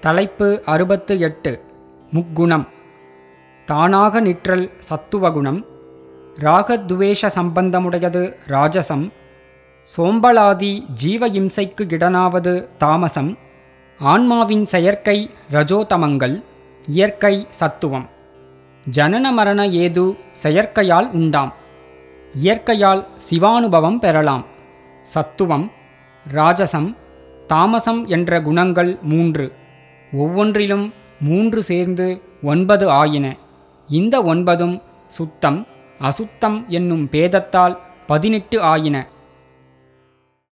தலைப்பு அறுபத்து எட்டு முக்குணம். தானாக நிற்றல் சத்துவகுணம் ராகத்வேஷ சம்பந்தமுடையது ராஜசம் சோம்பலாதி ஜீவ இம்சைக்கு இடனாவது தாமசம் ஆன்மாவின் செயற்கை ரஜோதமங்கள் இயற்கை சத்துவம். ஜனன மரண ஏது செயற்கையால் உண்டாம் இயற்கையால் சிவானுபவம் பெறலாம். சத்துவம் ராஜசம் தாமசம் என்ற குணங்கள் மூன்று. ஒவ்வொன்றிலும் மூன்று சேர்ந்து ஒன்பது ஆயின. இந்த ஒன்பதும் சுத்தம் அசுத்தம் என்னும் பேதத்தால் பதினெட்டு ஆயின.